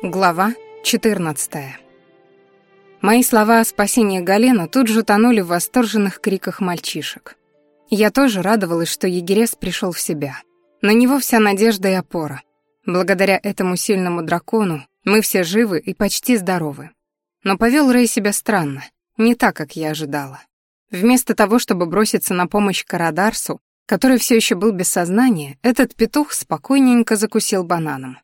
Глава 14. Мои слова о спасении Галена тут же тонули в восторженных криках мальчишек. Я тоже радовалась, что Егерес пришел в себя. На него вся надежда и опора. Благодаря этому сильному дракону мы все живы и почти здоровы. Но повел Рэй себя странно, не так, как я ожидала. Вместо того, чтобы броситься на помощь Карадарсу, который все еще был без сознания, этот петух спокойненько закусил бананом.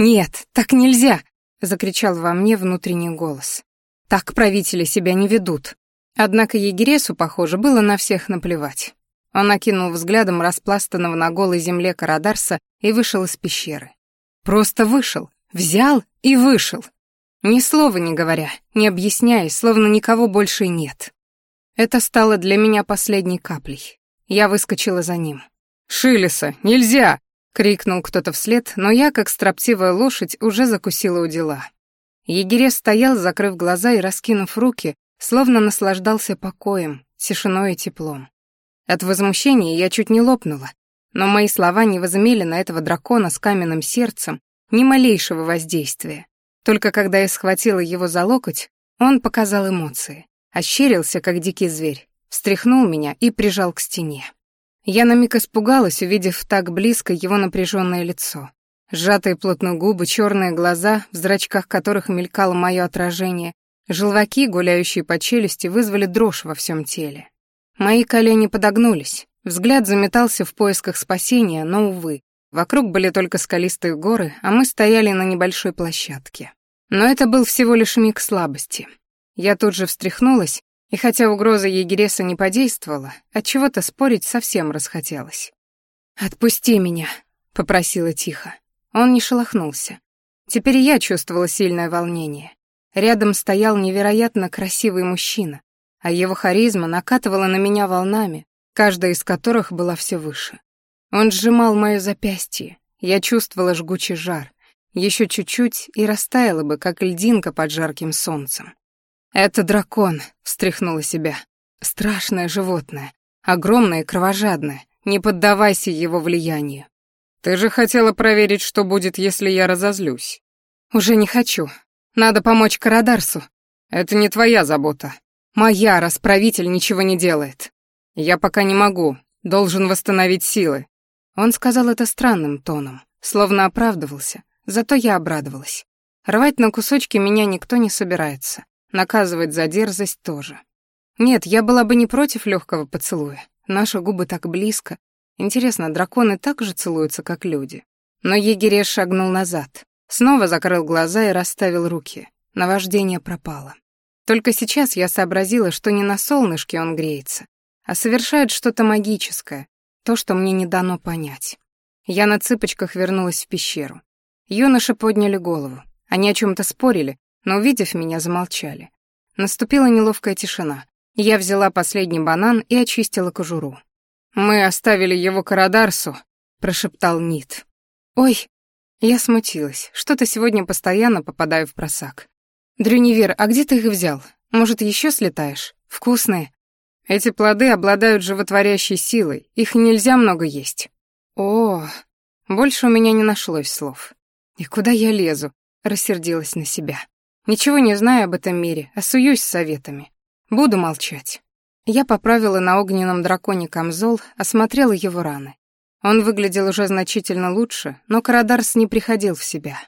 «Нет, так нельзя!» — закричал во мне внутренний голос. «Так правители себя не ведут». Однако егересу, похоже, было на всех наплевать. Он окинул взглядом распластанного на голой земле Карадарса и вышел из пещеры. Просто вышел, взял и вышел. Ни слова не говоря, не объясняя, словно никого больше нет. Это стало для меня последней каплей. Я выскочила за ним. «Шилеса, нельзя!» — крикнул кто-то вслед, но я, как строптивая лошадь, уже закусила у дела. Егерес стоял, закрыв глаза и раскинув руки, словно наслаждался покоем, тишиной и теплом. От возмущения я чуть не лопнула, но мои слова не возымели на этого дракона с каменным сердцем ни малейшего воздействия. Только когда я схватила его за локоть, он показал эмоции, ощерился, как дикий зверь, встряхнул меня и прижал к стене. Я на миг испугалась, увидев так близко его напряженное лицо. Сжатые плотно губы, черные глаза, в зрачках которых мелькало мое отражение, желваки, гуляющие по челюсти, вызвали дрожь во всем теле. Мои колени подогнулись, взгляд заметался в поисках спасения, но, увы, вокруг были только скалистые горы, а мы стояли на небольшой площадке. Но это был всего лишь миг слабости. Я тут же встряхнулась и хотя угроза егереса не подействовала, от чего то спорить совсем расхотелось. «Отпусти меня», — попросила тихо. Он не шелохнулся. Теперь я чувствовала сильное волнение. Рядом стоял невероятно красивый мужчина, а его харизма накатывала на меня волнами, каждая из которых была все выше. Он сжимал моё запястье, я чувствовала жгучий жар, еще чуть-чуть и растаяла бы, как льдинка под жарким солнцем. «Это дракон», — встряхнула себя. «Страшное животное, огромное и кровожадное. Не поддавайся его влиянию». «Ты же хотела проверить, что будет, если я разозлюсь». «Уже не хочу. Надо помочь Карадарсу». «Это не твоя забота». «Моя, расправитель ничего не делает». «Я пока не могу. Должен восстановить силы». Он сказал это странным тоном, словно оправдывался, зато я обрадовалась. Рвать на кусочки меня никто не собирается. Наказывать за дерзость тоже. Нет, я была бы не против легкого поцелуя. Наши губы так близко. Интересно, драконы так же целуются, как люди? Но егереш шагнул назад, снова закрыл глаза и расставил руки. Наваждение пропало. Только сейчас я сообразила, что не на солнышке он греется, а совершает что-то магическое, то, что мне не дано понять. Я на цыпочках вернулась в пещеру. Юноши подняли голову. Они о чем то спорили, но, увидев меня, замолчали. Наступила неловкая тишина. Я взяла последний банан и очистила кожуру. «Мы оставили его Карадарсу», — прошептал Нит. «Ой!» Я смутилась. Что-то сегодня постоянно попадаю в просак. «Дрюнивер, а где ты их взял? Может, еще слетаешь? Вкусные?» «Эти плоды обладают животворящей силой. Их нельзя много есть». «О!» Больше у меня не нашлось слов. «И куда я лезу?» — рассердилась на себя. Ничего не знаю об этом мире, а суюсь советами. Буду молчать. Я поправила на огненном драконе камзол, осмотрела его раны. Он выглядел уже значительно лучше, но Карадарс не приходил в себя.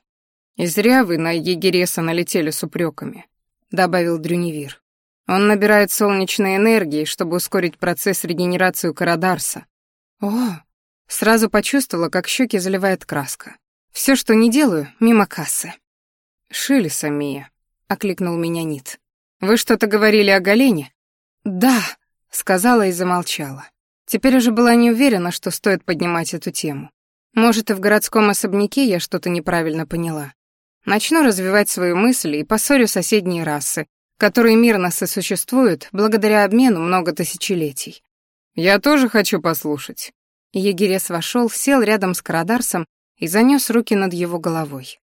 «И зря вы на Егереса налетели с упреками», — добавил Дрюневир. «Он набирает солнечной энергии, чтобы ускорить процесс регенерации Карадарса». «О!» Сразу почувствовала, как щеки заливает краска. Все, что не делаю, мимо кассы. «Шилеса, Мия», — окликнул меня Нит. «Вы что-то говорили о Галене?» «Да», — сказала и замолчала. Теперь уже была не уверена, что стоит поднимать эту тему. Может, и в городском особняке я что-то неправильно поняла. Начну развивать свою мысль и поссорю соседние расы, которые мирно сосуществуют благодаря обмену много тысячелетий. «Я тоже хочу послушать». Егерес вошел, сел рядом с Карадарсом и занес руки над его головой.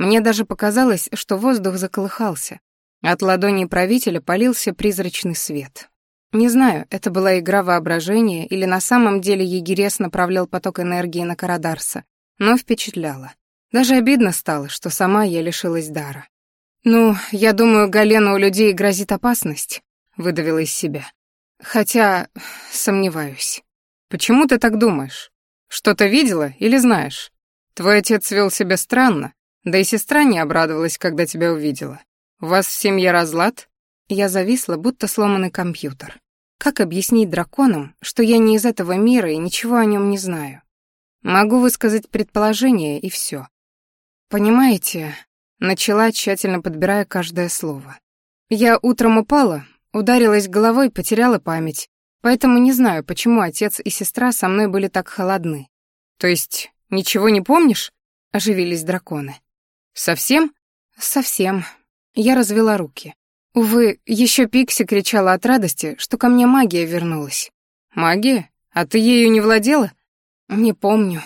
Мне даже показалось, что воздух заколыхался. От ладони правителя полился призрачный свет. Не знаю, это была игра воображения или на самом деле егерес направлял поток энергии на Карадарса, но впечатляло. Даже обидно стало, что сама я лишилась дара. «Ну, я думаю, Галену у людей грозит опасность», — выдавила из себя. «Хотя сомневаюсь». «Почему ты так думаешь? Что-то видела или знаешь? Твой отец вел себя странно, да и сестра не обрадовалась, когда тебя увидела. У вас в семье разлад?» Я зависла, будто сломанный компьютер. Как объяснить драконам, что я не из этого мира и ничего о нем не знаю? Могу высказать предположение, и все. Понимаете, начала, тщательно подбирая каждое слово. Я утром упала, ударилась головой, потеряла память, поэтому не знаю, почему отец и сестра со мной были так холодны. То есть ничего не помнишь? Оживились драконы. Совсем? Совсем. Я развела руки. Увы, еще Пикси кричала от радости, что ко мне магия вернулась. Магия? А ты ею не владела? Не помню.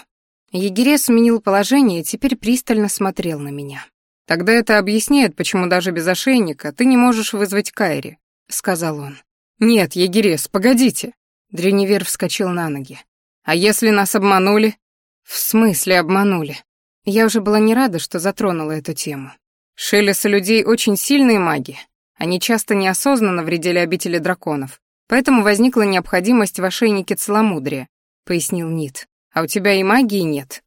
Егерес сменил положение и теперь пристально смотрел на меня. Тогда это объясняет, почему даже без ошейника ты не можешь вызвать Кайри, сказал он. Нет, Егерес, погодите. Дреневер вскочил на ноги. А если нас обманули? В смысле обманули? Я уже была не рада, что затронула эту тему. Шелесы людей очень сильные маги, они часто неосознанно вредили обители драконов, поэтому возникла необходимость в ошейнике целомудрия, пояснил Нит. А у тебя и магии нет.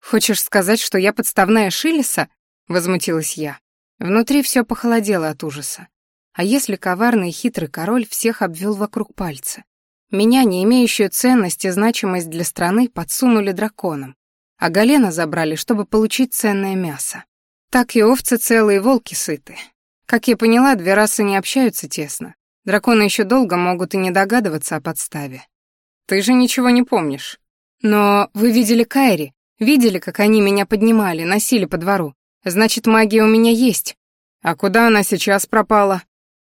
Хочешь сказать, что я подставная Шилеса? возмутилась я. Внутри все похолодело от ужаса. А если коварный и хитрый король всех обвел вокруг пальца? Меня, не имеющую ценность и значимость для страны, подсунули драконам, а Галена забрали, чтобы получить ценное мясо. Так и овцы целые, волки сыты. Как я поняла, две расы не общаются тесно. Драконы еще долго могут и не догадываться о подставе. Ты же ничего не помнишь. Но вы видели Кайри, видели, как они меня поднимали, носили по двору. Значит, магия у меня есть. А куда она сейчас пропала?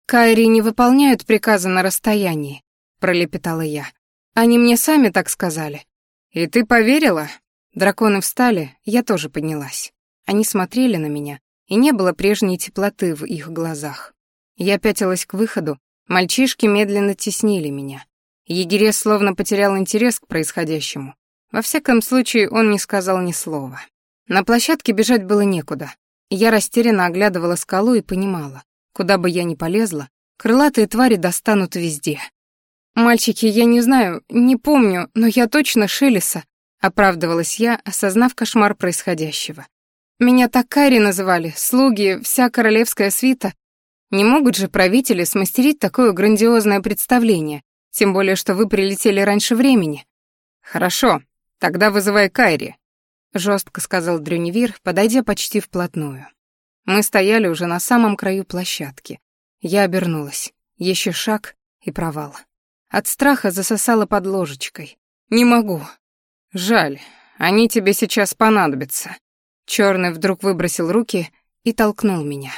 Кайри не выполняют приказы на расстоянии, пролепетала я. Они мне сами так сказали. И ты поверила? Драконы встали, я тоже поднялась. Они смотрели на меня, и не было прежней теплоты в их глазах. Я пятилась к выходу, мальчишки медленно теснили меня. Егерес словно потерял интерес к происходящему. Во всяком случае, он не сказал ни слова. На площадке бежать было некуда. Я растерянно оглядывала скалу и понимала, куда бы я ни полезла, крылатые твари достанут везде. «Мальчики, я не знаю, не помню, но я точно Шелеса», — оправдывалась я, осознав кошмар происходящего. Меня так Кари называли, слуги, вся королевская свита. Не могут же правители смастерить такое грандиозное представление, тем более, что вы прилетели раньше времени. Хорошо, тогда вызывай Кайри, жестко сказал Дрюневир, подойдя почти вплотную. Мы стояли уже на самом краю площадки. Я обернулась. Еще шаг и провал. От страха засосала под ложечкой. Не могу. Жаль, они тебе сейчас понадобятся. Черный вдруг выбросил руки и толкнул меня.